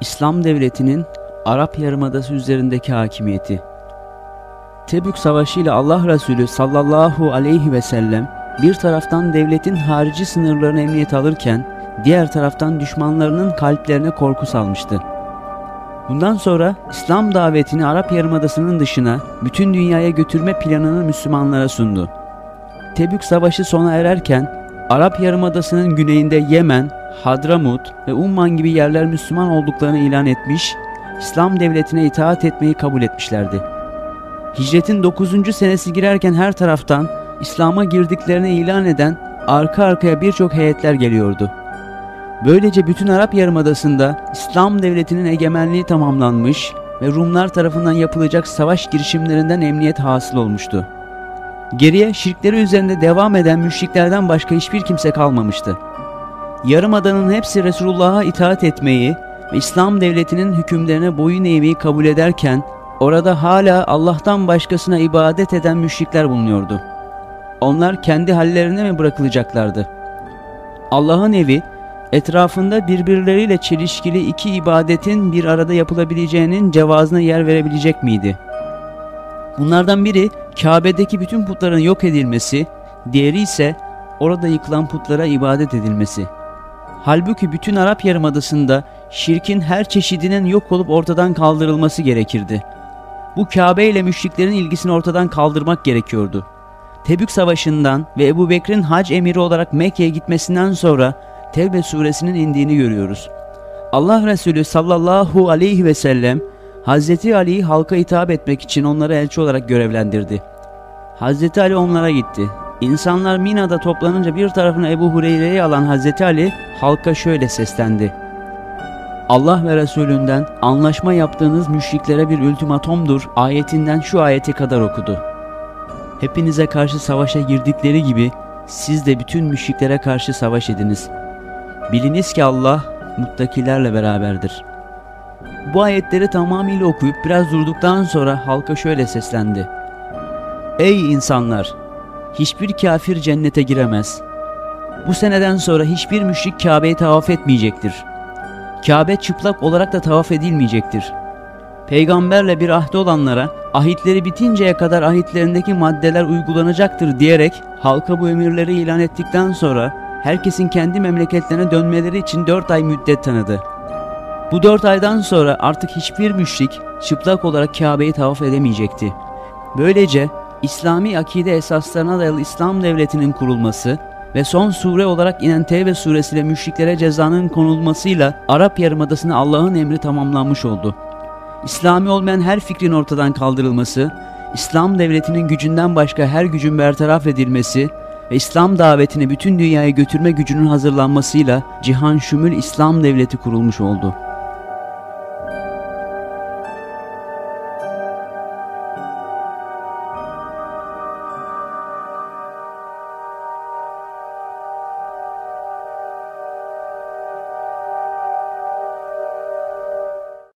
İslam devletinin Arap Yarımadası üzerindeki hakimiyeti. Tebük Savaşı ile Allah Resulü sallallahu aleyhi ve sellem bir taraftan devletin harici sınırlarını emniyet alırken diğer taraftan düşmanlarının kalplerine korku salmıştı. Bundan sonra İslam davetini Arap Yarımadası'nın dışına bütün dünyaya götürme planını Müslümanlara sundu. Tebük Savaşı sona ererken Arap Yarımadası'nın güneyinde Yemen, Hadramut ve Umman gibi yerler Müslüman olduklarını ilan etmiş, İslam devletine itaat etmeyi kabul etmişlerdi. Hicretin 9. senesi girerken her taraftan İslam'a girdiklerini ilan eden arka arkaya birçok heyetler geliyordu. Böylece bütün Arap Yarımadası'nda İslam devletinin egemenliği tamamlanmış ve Rumlar tarafından yapılacak savaş girişimlerinden emniyet hasıl olmuştu. Geriye şirkleri üzerinde devam eden müşriklerden başka hiçbir kimse kalmamıştı. Yarımadanın hepsi Resulullah'a itaat etmeyi ve İslam devletinin hükümlerine boyun eğmeyi kabul ederken orada hala Allah'tan başkasına ibadet eden müşrikler bulunuyordu. Onlar kendi hallerine mi bırakılacaklardı? Allah'ın evi etrafında birbirleriyle çelişkili iki ibadetin bir arada yapılabileceğinin cevazına yer verebilecek miydi? Bunlardan biri Kabe'deki bütün putların yok edilmesi, diğeri ise orada yıkılan putlara ibadet edilmesi. Halbuki bütün Arap Yarımadası'nda şirkin her çeşidinin yok olup ortadan kaldırılması gerekirdi. Bu Kabe ile müşriklerin ilgisini ortadan kaldırmak gerekiyordu. Tebük Savaşı'ndan ve Ebu Bekir'in hac emiri olarak Mekke'ye gitmesinden sonra Tevbe suresinin indiğini görüyoruz. Allah Resulü sallallahu aleyhi ve sellem Hazreti Ali'yi halka hitap etmek için onları elçi olarak görevlendirdi. Hazreti Ali onlara gitti. İnsanlar Mina'da toplanınca bir tarafına Ebu Hureyre'yi alan Hazreti Ali halka şöyle seslendi. Allah ve Resulünden anlaşma yaptığınız müşriklere bir ultimatomdur ayetinden şu ayeti kadar okudu. Hepinize karşı savaşa girdikleri gibi siz de bütün müşriklere karşı savaş ediniz. Biliniz ki Allah muttakilerle beraberdir. Bu ayetleri tamamıyla okuyup biraz durduktan sonra halka şöyle seslendi. Ey insanlar! Hiçbir kafir cennete giremez. Bu seneden sonra hiçbir müşrik Kabe'yi tavaf etmeyecektir. Kabe çıplak olarak da tavaf edilmeyecektir. Peygamberle bir ahdi olanlara ahitleri bitinceye kadar ahitlerindeki maddeler uygulanacaktır diyerek halka bu emirleri ilan ettikten sonra herkesin kendi memleketlerine dönmeleri için 4 ay müddet tanıdı. Bu 4 aydan sonra artık hiçbir müşrik çıplak olarak Kabe'yi tavaf edemeyecekti. Böylece İslami akide esaslarına dayalı İslam devletinin kurulması ve son sure olarak inen Tevbe suresiyle müşriklere cezanın konulmasıyla Arap Yarımadası'na Allah'ın emri tamamlanmış oldu. İslami olmayan her fikrin ortadan kaldırılması, İslam devletinin gücünden başka her gücün bertaraf edilmesi ve İslam davetini bütün dünyaya götürme gücünün hazırlanmasıyla cihan şümül İslam devleti kurulmuş oldu.''